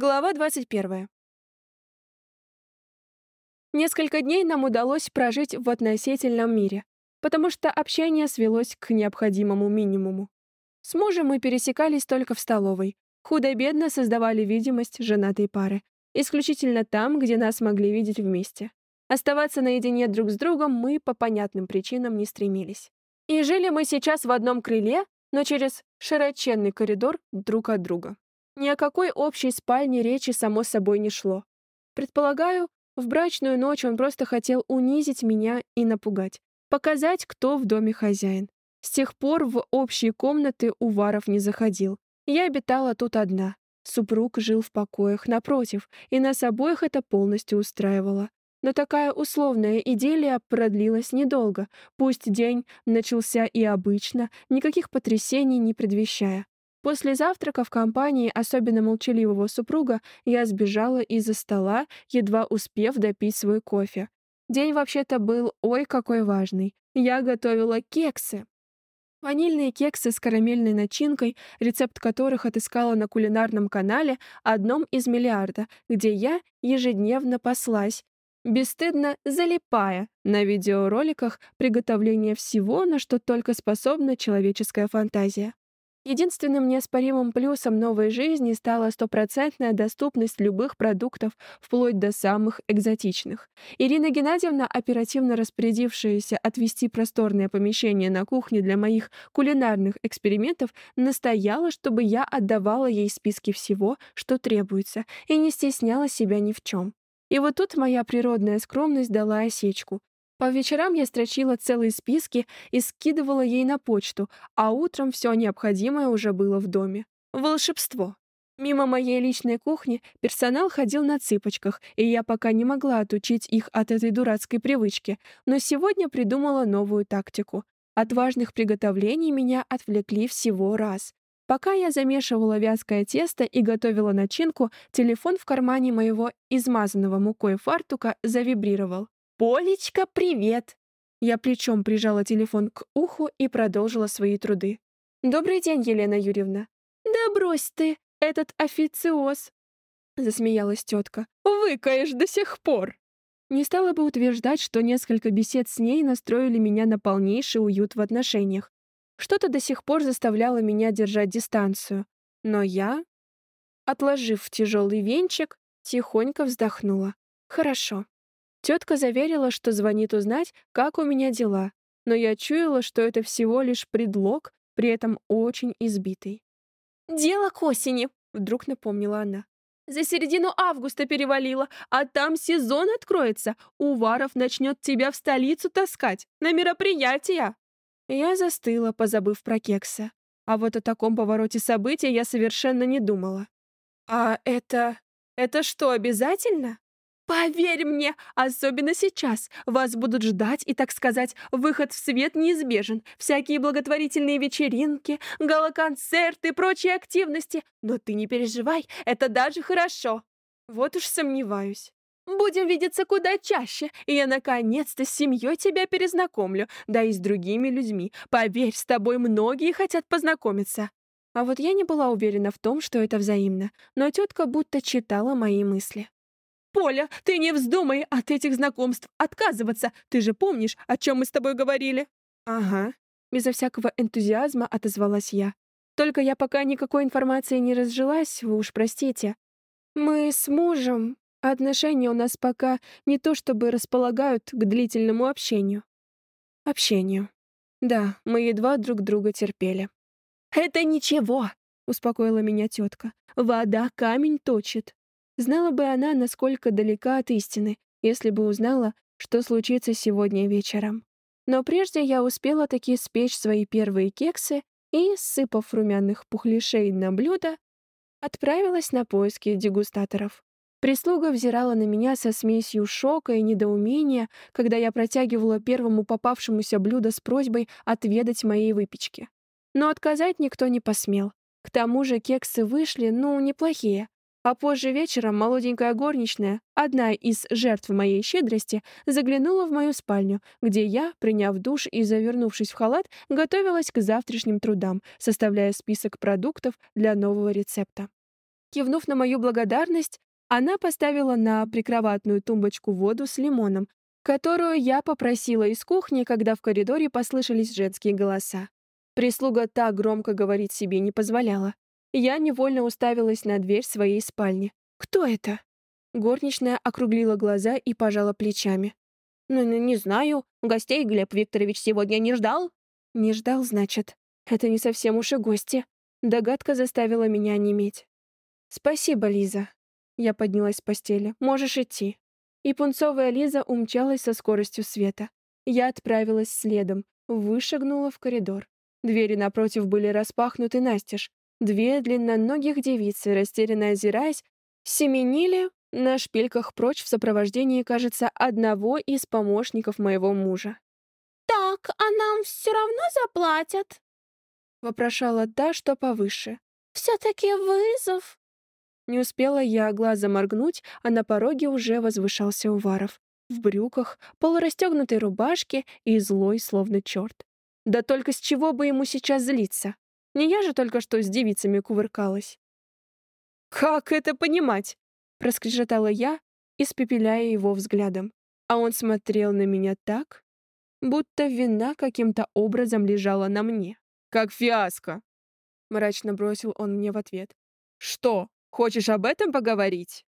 Глава 21. Несколько дней нам удалось прожить в относительном мире, потому что общение свелось к необходимому минимуму. С мужем мы пересекались только в столовой, худо-бедно создавали видимость женатой пары, исключительно там, где нас могли видеть вместе. Оставаться наедине друг с другом мы по понятным причинам не стремились. И жили мы сейчас в одном крыле, но через широченный коридор друг от друга. Ни о какой общей спальне речи, само собой, не шло. Предполагаю, в брачную ночь он просто хотел унизить меня и напугать, показать, кто в доме хозяин. С тех пор в общие комнаты Уваров не заходил. Я обитала тут одна. Супруг жил в покоях напротив, и нас обоих это полностью устраивало. Но такая условная идиллия продлилась недолго, пусть день начался и обычно, никаких потрясений не предвещая. После завтрака в компании особенно молчаливого супруга я сбежала из-за стола, едва успев допить свой кофе. День вообще-то был ой какой важный. Я готовила кексы. Ванильные кексы с карамельной начинкой, рецепт которых отыскала на кулинарном канале, одном из миллиарда, где я ежедневно паслась, бесстыдно залипая на видеороликах приготовления всего, на что только способна человеческая фантазия. Единственным неоспоримым плюсом новой жизни стала стопроцентная доступность любых продуктов, вплоть до самых экзотичных. Ирина Геннадьевна, оперативно распорядившаяся отвести просторное помещение на кухне для моих кулинарных экспериментов, настояла, чтобы я отдавала ей списки всего, что требуется, и не стесняла себя ни в чем. И вот тут моя природная скромность дала осечку. По вечерам я строчила целые списки и скидывала ей на почту, а утром все необходимое уже было в доме. Волшебство. Мимо моей личной кухни персонал ходил на цыпочках, и я пока не могла отучить их от этой дурацкой привычки, но сегодня придумала новую тактику. От важных приготовлений меня отвлекли всего раз. Пока я замешивала вязкое тесто и готовила начинку, телефон в кармане моего измазанного мукой фартука завибрировал. «Полечка, привет!» Я плечом прижала телефон к уху и продолжила свои труды. «Добрый день, Елена Юрьевна». «Да брось ты, этот официоз!» Засмеялась тетка. «Выкаешь до сих пор!» Не стала бы утверждать, что несколько бесед с ней настроили меня на полнейший уют в отношениях. Что-то до сих пор заставляло меня держать дистанцию. Но я, отложив тяжелый венчик, тихонько вздохнула. «Хорошо, Тетка заверила, что звонит узнать, как у меня дела, но я чуяла, что это всего лишь предлог, при этом очень избитый. «Дело к осени», — вдруг напомнила она. «За середину августа перевалило, а там сезон откроется. Уваров начнет тебя в столицу таскать, на мероприятия». Я застыла, позабыв про кекса. А вот о таком повороте событий я совершенно не думала. «А это... это что, обязательно?» Поверь мне, особенно сейчас. Вас будут ждать, и, так сказать, выход в свет неизбежен. Всякие благотворительные вечеринки, гала-концерты, прочие активности. Но ты не переживай, это даже хорошо. Вот уж сомневаюсь. Будем видеться куда чаще, и я наконец-то с семьей тебя перезнакомлю, да и с другими людьми. Поверь, с тобой многие хотят познакомиться. А вот я не была уверена в том, что это взаимно, но тетка будто читала мои мысли. «Поля, ты не вздумай от этих знакомств отказываться. Ты же помнишь, о чем мы с тобой говорили?» «Ага», — безо всякого энтузиазма отозвалась я. «Только я пока никакой информации не разжилась, вы уж простите. Мы с мужем, отношения у нас пока не то чтобы располагают к длительному общению». «Общению. Да, мы едва друг друга терпели». «Это ничего», — успокоила меня тетка. «Вода камень точит. Знала бы она, насколько далека от истины, если бы узнала, что случится сегодня вечером. Но прежде я успела таки спечь свои первые кексы и, сыпав румяных пухлишей на блюдо, отправилась на поиски дегустаторов. Прислуга взирала на меня со смесью шока и недоумения, когда я протягивала первому попавшемуся блюдо с просьбой отведать моей выпечки. Но отказать никто не посмел. К тому же кексы вышли, ну, неплохие, а позже вечером молоденькая горничная, одна из жертв моей щедрости, заглянула в мою спальню, где я, приняв душ и завернувшись в халат, готовилась к завтрашним трудам, составляя список продуктов для нового рецепта. Кивнув на мою благодарность, она поставила на прикроватную тумбочку воду с лимоном, которую я попросила из кухни, когда в коридоре послышались женские голоса. Прислуга так громко говорить себе не позволяла. Я невольно уставилась на дверь своей спальни. «Кто это?» Горничная округлила глаза и пожала плечами. «Ну, ну не знаю. Гостей Глеб Викторович сегодня не ждал?» «Не ждал, значит. Это не совсем уж и гости». Догадка заставила меня неметь. «Спасибо, Лиза». Я поднялась с постели. «Можешь идти». И пунцовая Лиза умчалась со скоростью света. Я отправилась следом, вышагнула в коридор. Двери напротив были распахнуты настежь. Две длинноногих девицы, растерянно озираясь, семенили на шпильках прочь в сопровождении, кажется, одного из помощников моего мужа. «Так, а нам все равно заплатят?» — вопрошала та, что повыше. «Все-таки вызов». Не успела я глаза моргнуть, а на пороге уже возвышался Уваров. В брюках, полурастегнутой рубашке и злой, словно черт. Да только с чего бы ему сейчас злиться? Не я же только что с девицами кувыркалась. «Как это понимать?» — проскрежетала я, испепеляя его взглядом. А он смотрел на меня так, будто вина каким-то образом лежала на мне. «Как фиаско!» — мрачно бросил он мне в ответ. «Что, хочешь об этом поговорить?»